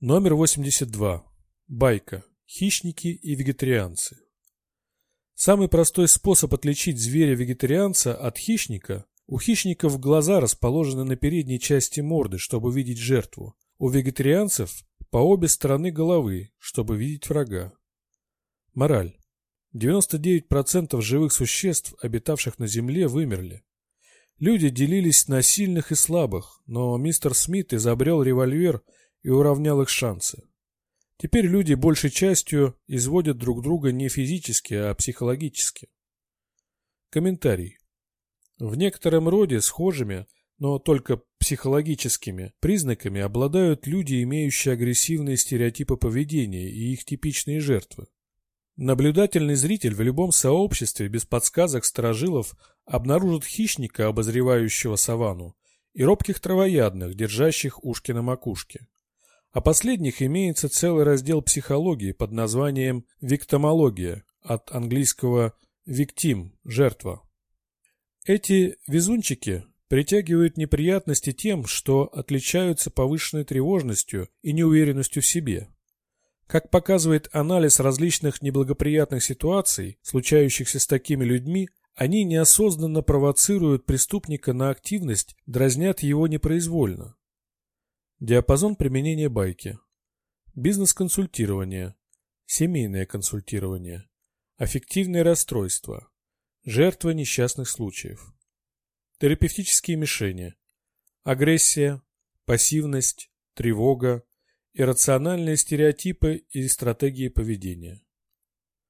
Номер 82. Байка. Хищники и вегетарианцы. Самый простой способ отличить зверя-вегетарианца от хищника – у хищников глаза расположены на передней части морды, чтобы видеть жертву. У вегетарианцев – по обе стороны головы, чтобы видеть врага. Мораль. 99% живых существ, обитавших на Земле, вымерли. Люди делились на сильных и слабых, но мистер Смит изобрел револьвер и уравнял их шансы. Теперь люди большей частью изводят друг друга не физически, а психологически. Комментарий. В некотором роде схожими, но только психологическими признаками обладают люди, имеющие агрессивные стереотипы поведения и их типичные жертвы. Наблюдательный зритель в любом сообществе без подсказок сторожилов обнаружит хищника, обозревающего саванну, и робких травоядных, держащих ушки на макушке. О последних имеется целый раздел психологии под названием «виктомология» от английского «victim» – «жертва». Эти везунчики притягивают неприятности тем, что отличаются повышенной тревожностью и неуверенностью в себе. Как показывает анализ различных неблагоприятных ситуаций, случающихся с такими людьми, они неосознанно провоцируют преступника на активность, дразнят его непроизвольно. Диапазон применения байки. Бизнес-консультирование. Семейное консультирование. Аффективное расстройство. Жертва несчастных случаев. Терапевтические мишени. Агрессия, пассивность, тревога, иррациональные стереотипы и стратегии поведения.